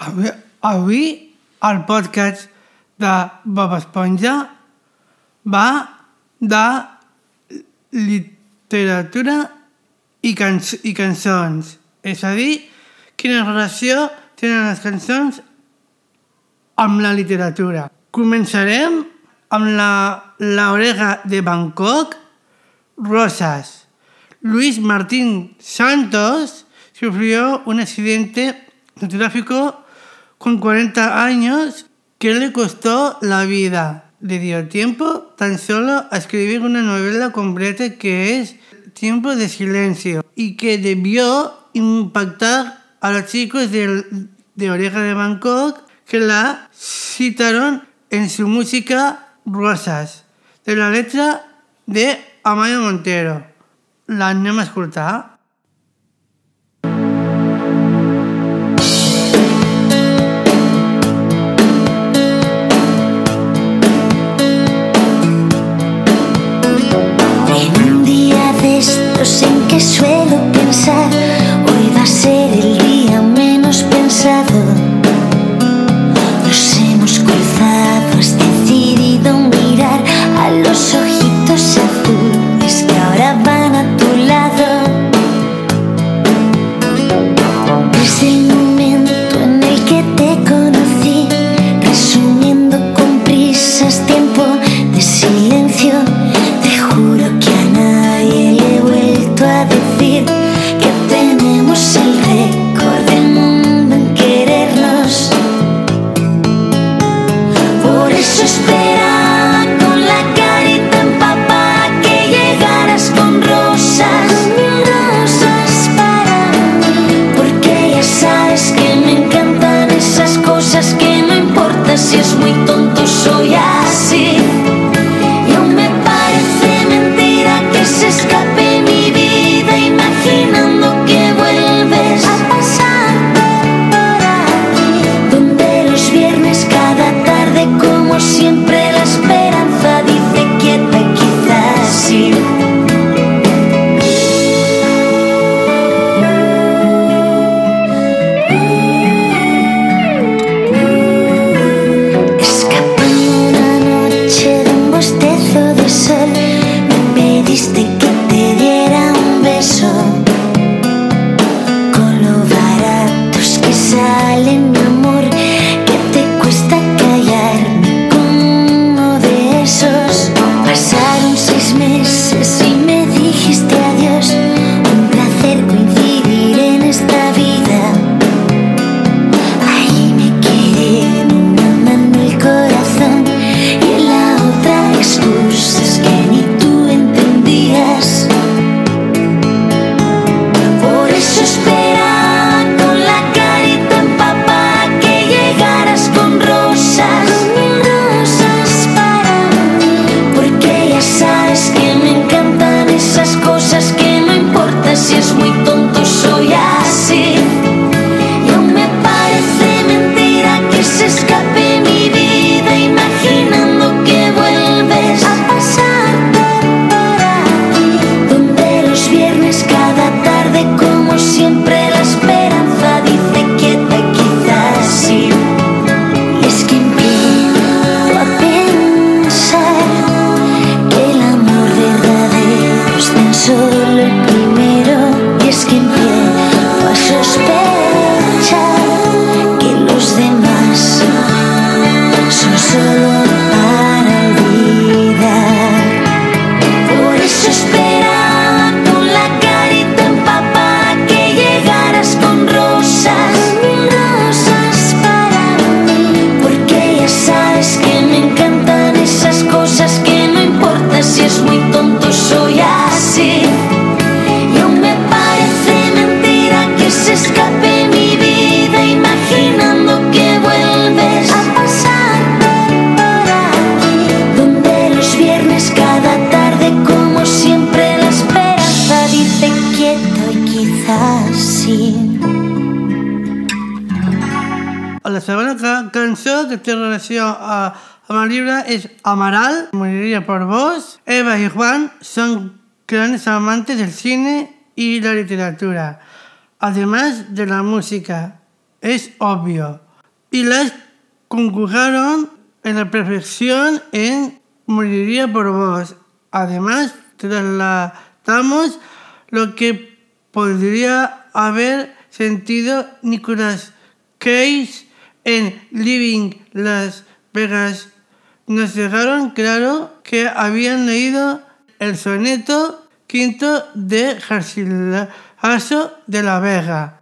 Avui, avui el podcast de Bob Esponja va de literatura i, can i cançons. És a dir, quina relació tenen les cançons amb la literatura. Començarem amb la l'orega de Bangkok, Rosas. Luis Martín Santos sufrió un accidente de tráfico con 40 años que le costó la vida. Le dio tiempo tan solo a escribir una novela completa que es Tiempo de Silencio y que debió impactar a los chicos de, de Oreja de Bangkok que la citaron en su música Rosas, de la letra de Amaya Montero. La no m'escoltar I swear, look inside. traducción a, la es Amaral, moriría por vos. Eva y Juan son grandes amantes del cine y la literatura, además de la música, es obvio. Y las conjugaron en la perfección en Moriría por vos. Además, trasladamos lo que podría haber sentido Nicolas Cage en Living Las Vegas. Nos dejaron claro que habían leído el soneto quinto de Garcilaso de la Vega.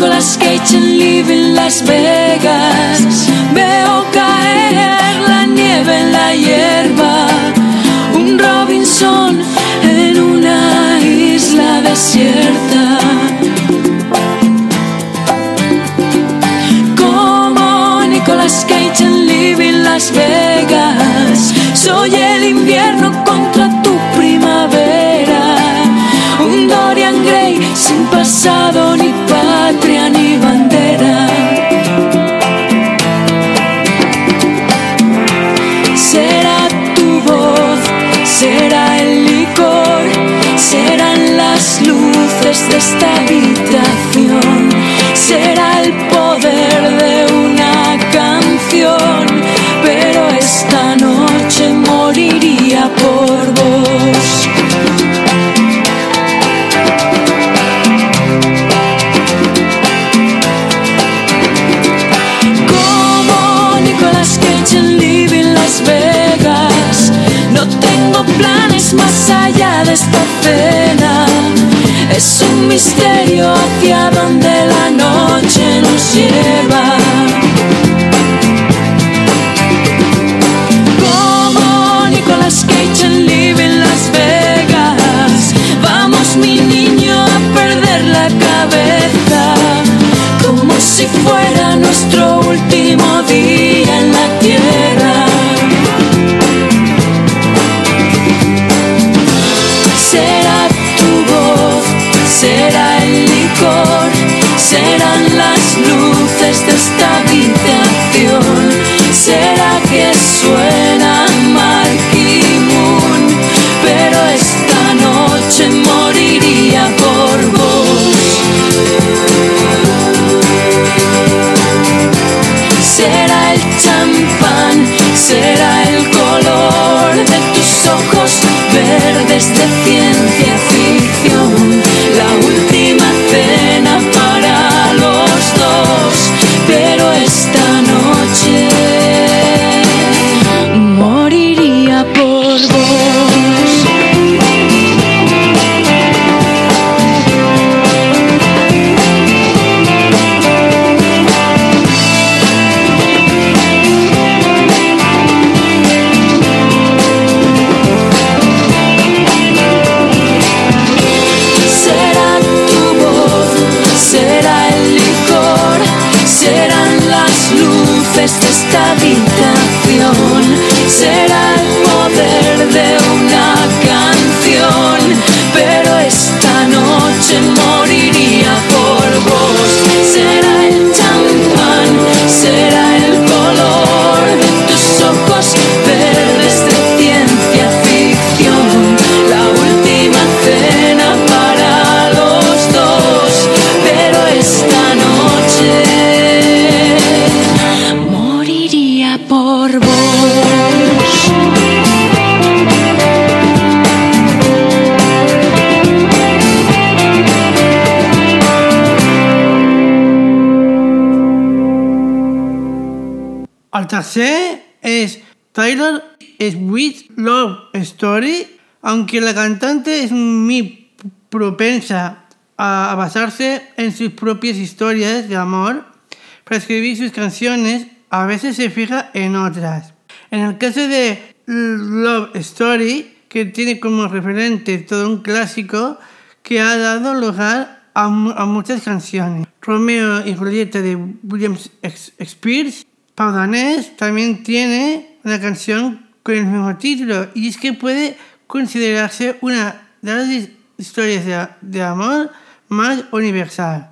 Nicolas Cage en Living Las Vegas, veo caer la nieve en la hierba, un Robinson en una isla desierta. Como Nicolas Cage en Living Las Vegas, swear. El tercer es Taylor Swift Love Story, aunque la cantante es muy propensa a basarse en sus propias historias de amor para escribir sus canciones, a veces se fija en otras. En el caso de Love Story, que tiene como referente todo un clásico que ha dado lugar a, a muchas canciones. Romeo y Julieta de William Shakespeare. Pau Danés también tiene una canción con el mismo título y es que puede considerarse una de las his- historias de, de amor más universal.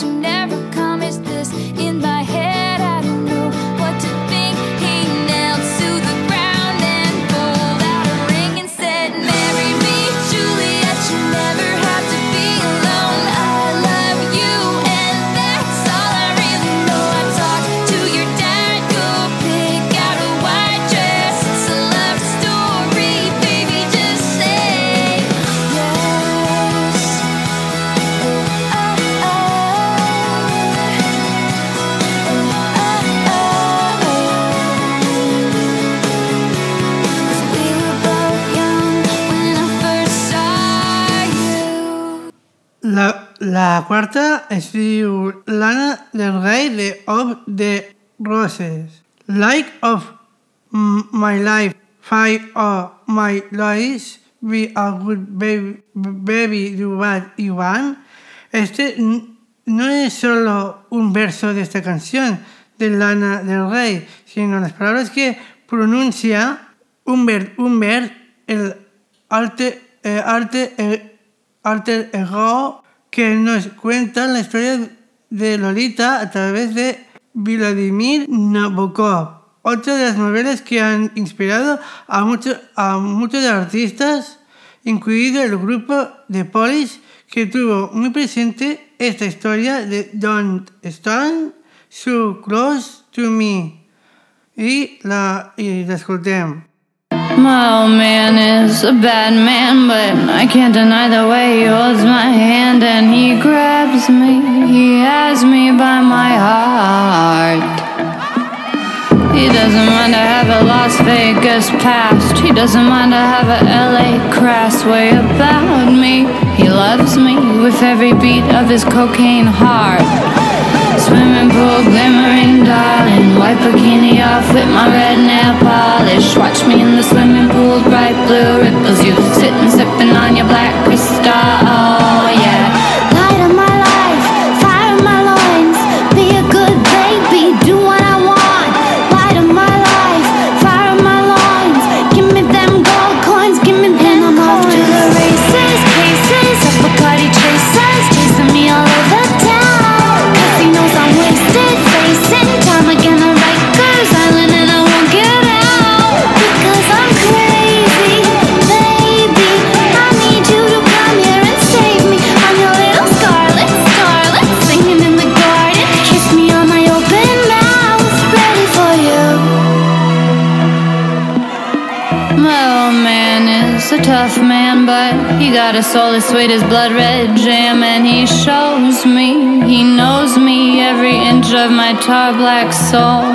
You, but you never la quarta es Lana del Rey de Of the Roses. Like of My Life, Five of My Lives, Be a Good Baby, baby Do What You Want. Este no es solo un verso de esta canción de Lana del Rey, sino las palabras que pronuncia Humbert, Humbert el arte, eh, arte, eh, alter ego que nos cuenta la historia de Lolita a través de Vladimir Nabokov, otra de las novelas que han inspirado a, muchos a muchos artistas, incluido el grupo The Police, que tuvo muy presente esta historia de Don't Stand So Close to Me. Y la, y. My old man is a bad man, but I can't deny the way he holds my hand and he grabs me. He has me by my heart. He doesn't mind to have a Las Vegas past. He doesn't mind to have a LA crass way about me. He loves me with every beat of his cocaine heart. Swimming pool glimmering, darling. White bikini off with my red nail polish. Watch me in the swimming pool, bright blue ripples. You sitting sipping on your black crystal, a soul as sweet as blood red jam, and he shows me, he knows me, every inch of my tar black soul.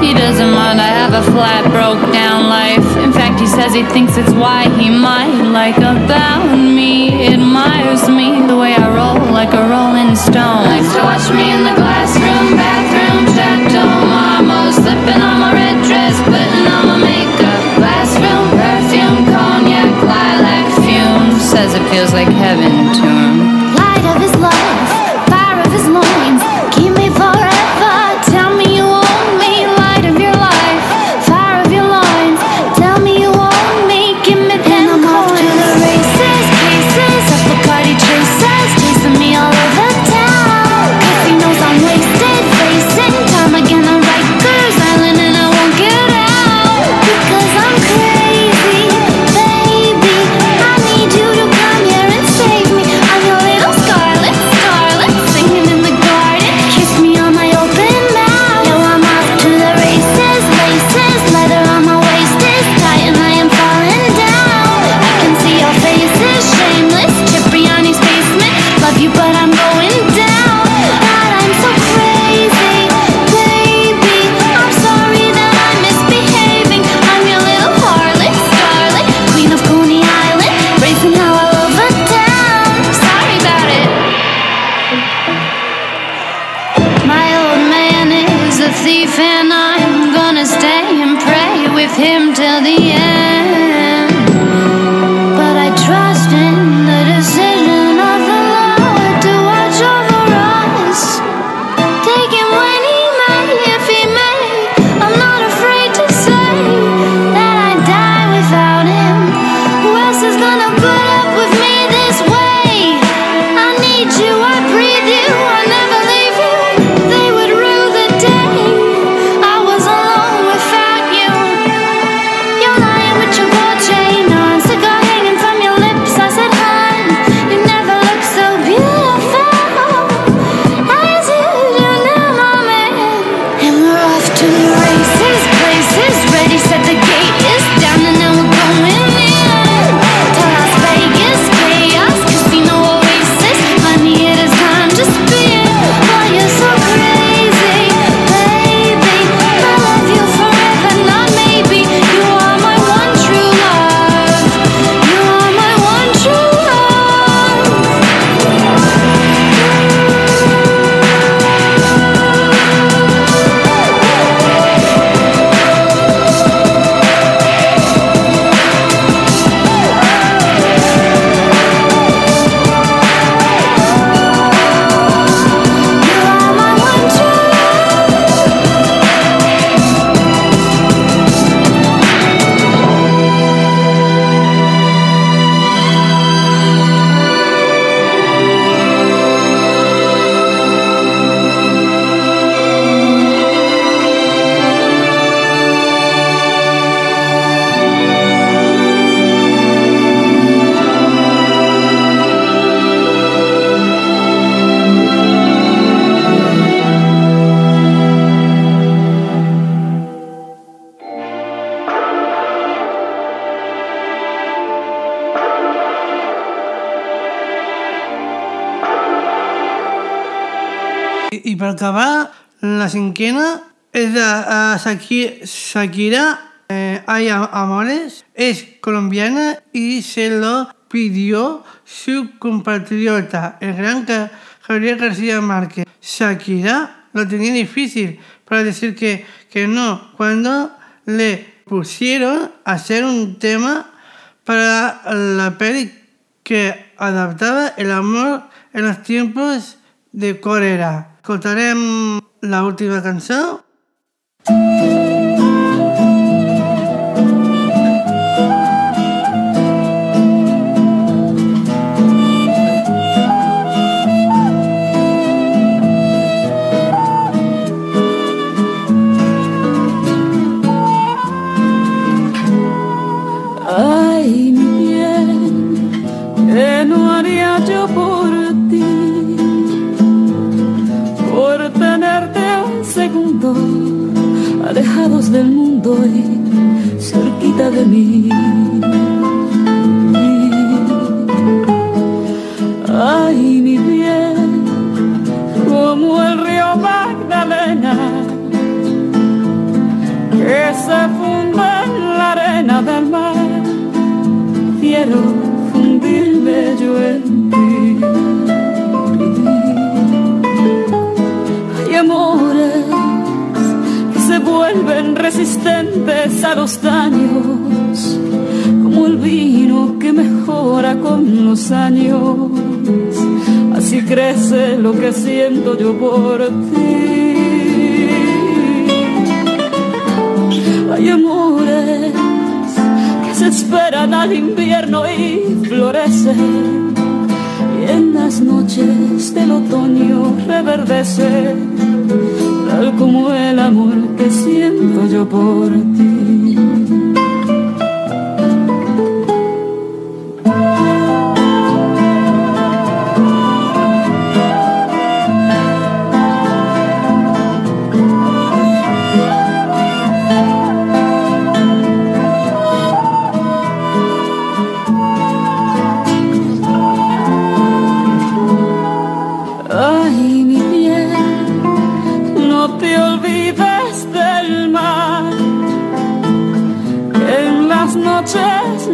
He doesn't mind, I have a flat, broke down life. In fact, he says he thinks it's why he might like about me, admires me, the way I roll like a rolling stone. Likes to watch me in the glass room. just like heaven. una cinquena. Es de uh, Shakira, eh, Hay Amores. Es colombiana y se lo pidió su compatriota, el gran Javier García Márquez. Shakira lo tenía difícil para decir que, que no cuando le pusieron a hacer un tema para la peli que adaptaba el amor en los tiempos de cólera. Escoltarem l'última cançó. Mm -hmm. cerquita de mí. Siento yo por ti. Hay amores que se esperan al invierno y florecen. Y en las noches del otoño reverdece, tal como el amor que siento yo por ti.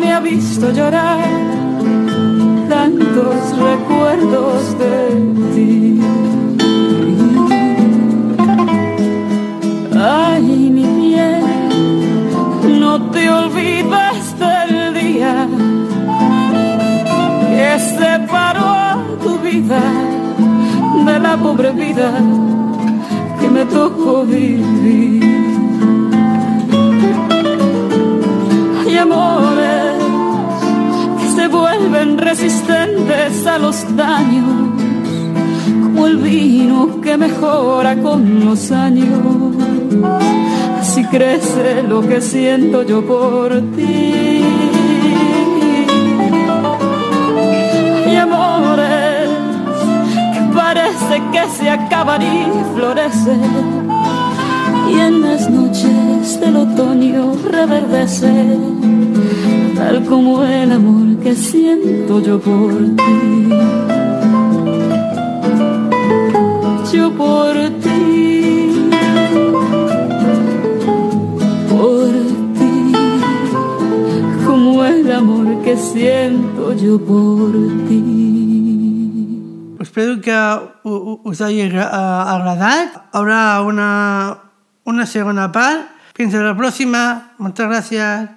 Me ha visto llorar tantos recuerdos de ti. Ay, mi bien, no te olvides del día que separó tu vida de la pobre vida que me tocó vivir. Hay amores vuelven resistentes a los daños, como el vino que mejora con los años. Así crece lo que siento yo por ti. Hay amores que parece que se acaban y florecen. Y en las noches del otoño reverdece, tal como el amor que siento yo por ti. Yo por ti, por ti, como el amor que siento yo por ti. Espero que u- u- us hagi agra- eh, agradat. Haurà una, una segona part. Fins a la pròxima. Moltes gràcies.